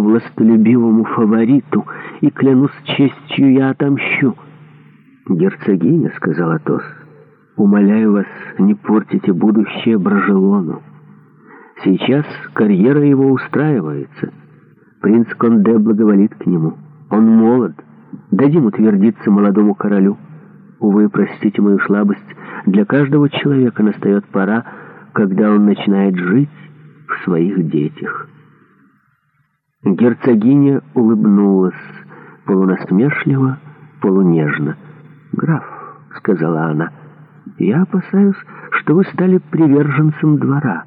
властолюбивому фавориту, и, клянусь честью, я отомщу». «Герцогиня», — сказала Атос, — «умоляю вас, не портите будущее Брожелону. Сейчас карьера его устраивается. Принц Конде благоволит к нему. Он молод. Дадим утвердиться молодому королю. Увы, простите мою слабость, для каждого человека настает пора, когда он начинает жить в своих детях». Герцогиня улыбнулась, полунасмешливо, полунежно. «Граф», — сказала она, — «я опасаюсь, что вы стали приверженцем двора.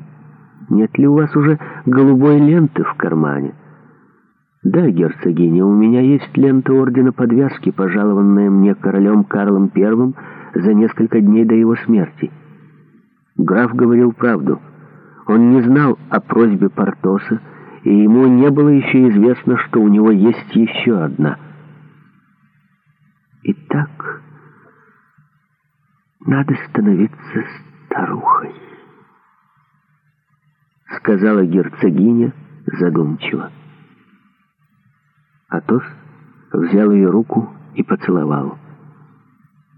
Нет ли у вас уже голубой ленты в кармане?» «Да, герцогиня, у меня есть лента ордена подвязки, пожалованная мне королем Карлом I за несколько дней до его смерти». Граф говорил правду. Он не знал о просьбе Портоса, и ему не было еще известно, что у него есть еще одна. Итак, надо становиться старухой, сказала герцогиня задумчиво. Атос взял ее руку и поцеловал.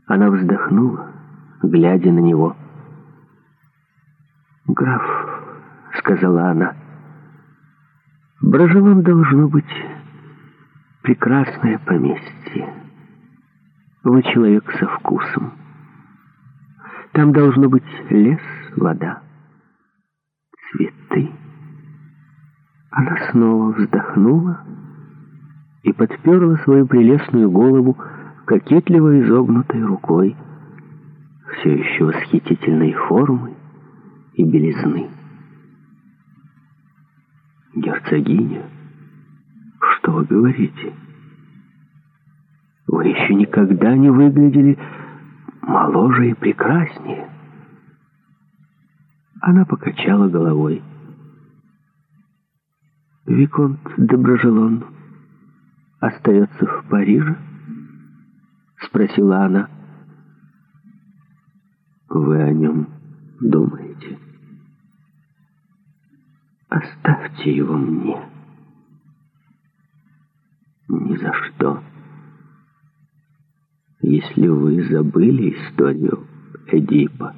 Она вздохнула, глядя на него. «Граф», — сказала она, — Брожелом должно быть прекрасное поместье. Вы человек со вкусом. Там должно быть лес, вода, цветы. Она снова вздохнула и подперла свою прелестную голову кокетливо изогнутой рукой, все еще восхитительной формы и белизны. «Герцогиня, что вы говорите? Вы еще никогда не Оставьте его мне. Ни за что. Если вы забыли историю Эдипа,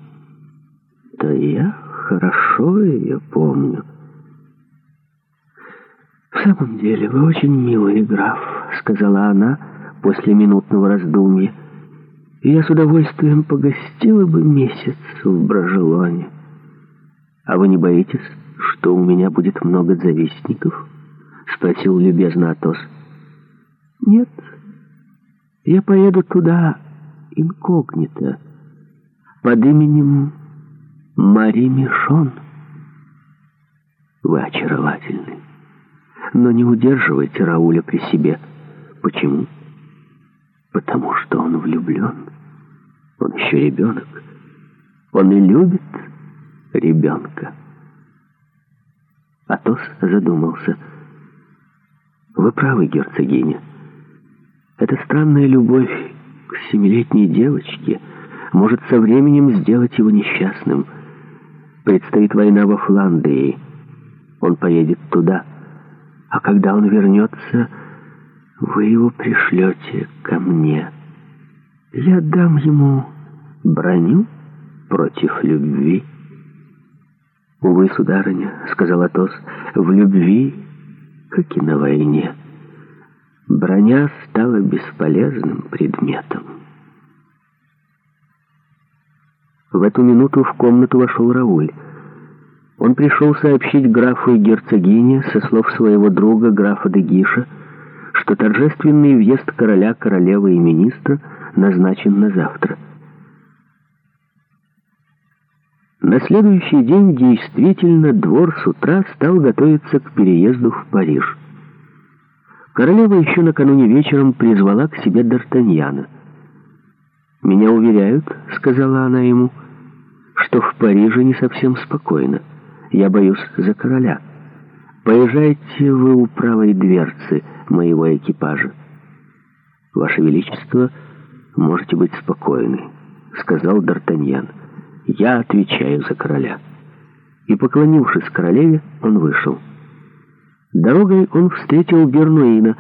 то я хорошо ее помню. «В самом деле вы очень милый, граф», — сказала она после минутного раздумья. «Я с удовольствием погостила бы месяц в Брожелоне. А вы не боитесь?» что у меня будет много завистников?» — спросил любезно Атос. «Нет, я поеду туда инкогнито, под именем Мари Мишон». «Вы очаровательны, но не удерживайте Рауля при себе. Почему?» «Потому что он влюблен. Он еще ребенок. Он и любит ребенка». Атос задумался. «Вы правы, герцогиня. Эта странная любовь к семилетней девочке может со временем сделать его несчастным. Предстоит война во Фландрии. Он поедет туда. А когда он вернется, вы его пришлете ко мне. Я дам ему броню против любви». «Увы, сударыня», — сказал Атос, — «в любви, как и на войне, броня стала бесполезным предметом». В эту минуту в комнату вошел Рауль. Он пришел сообщить графу и герцогине со слов своего друга графа Дегиша, что торжественный въезд короля, королевы и министра назначен на завтра — На следующий день действительно двор с утра стал готовиться к переезду в Париж. Королева еще накануне вечером призвала к себе Д'Артаньяна. «Меня уверяют», — сказала она ему, — «что в Париже не совсем спокойно. Я боюсь за короля. Поезжайте вы у правой дверцы моего экипажа». «Ваше Величество, можете быть спокойны», — сказал Д'Артаньян. «Я отвечаю за короля». И, поклонившись королеве, он вышел. Дорогой он встретил Бернуина,